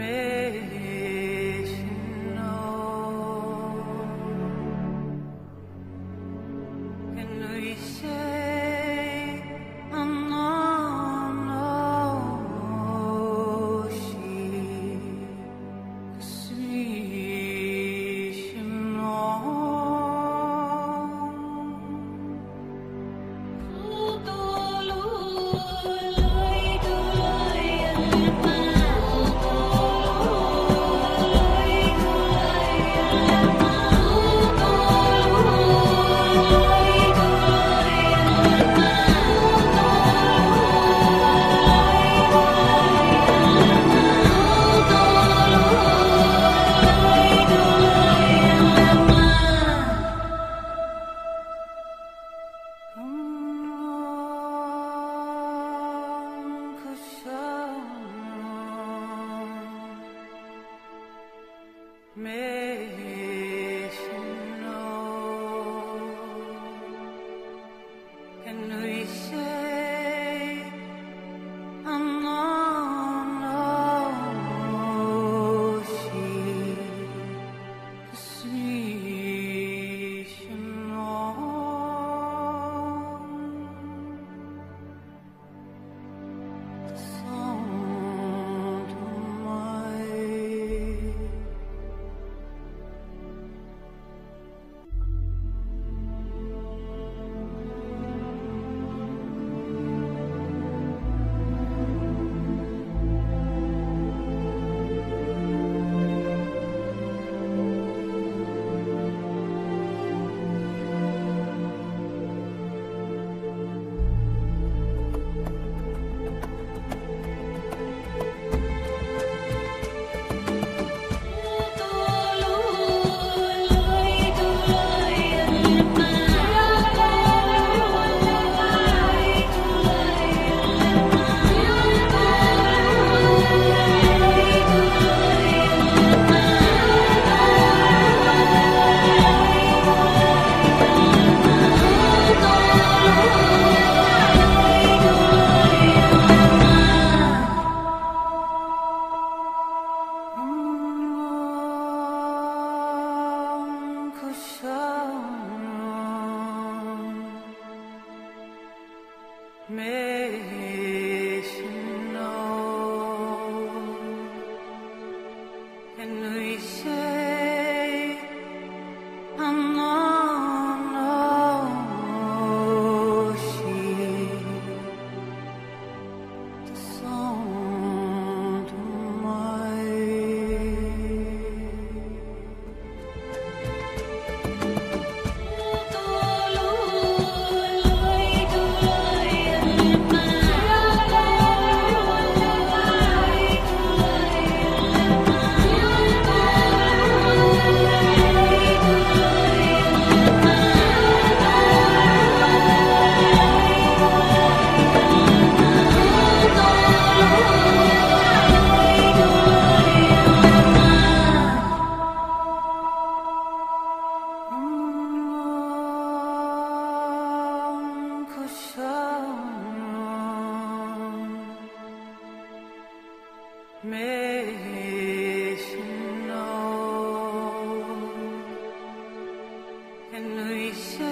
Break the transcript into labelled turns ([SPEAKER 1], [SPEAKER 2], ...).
[SPEAKER 1] me. Me. Mich know, and we.